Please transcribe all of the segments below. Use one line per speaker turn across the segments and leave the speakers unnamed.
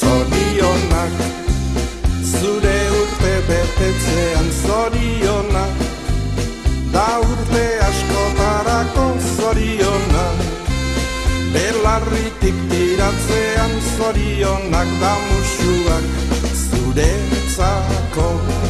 zorionak. Zure urte betetzean zorionak. Da urte asko parako zorionak. Belarritik tiratzean zorionak. Da musuak zure zakoak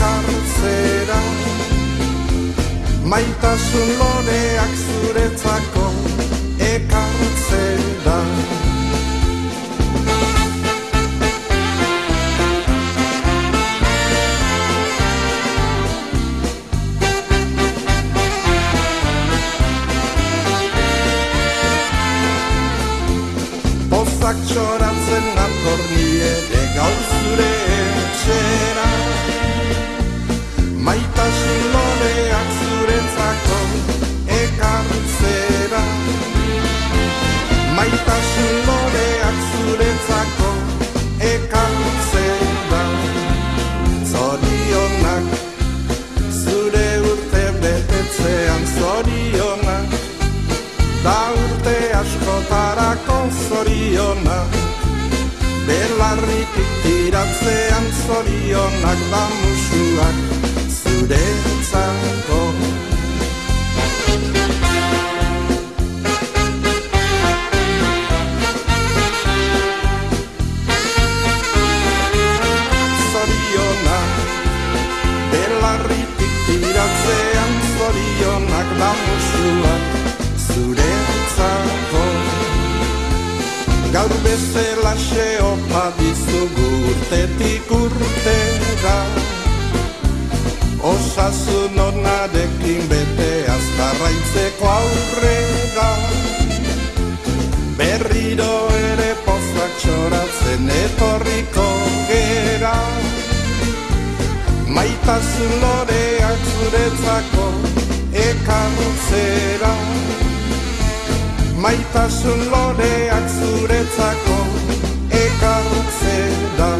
ekartzera Maitasun lodeak zuretzako ekartzera gauzak txoratzen nator ere gaur zure etxera askotarako zoriona Belarritik tiratzean zorionak da musuak Gaur bezala xeo padizugu urtetik urtera. Osasun onarekin bete azkarraitzeko aurrera. Berriro ere pozak txoratzen etorriko gera. Maitasun loreak zuretzako ekartzera Maitasun loreak zuretzako ekartzera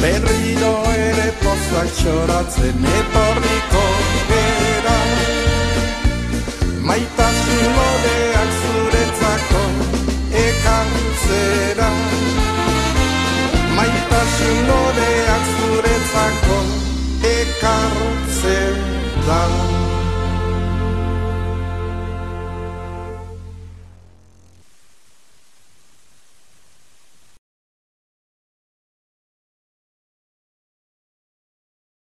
Berriro ere pozak txoratzen etorriko gera Maitasun loreak Love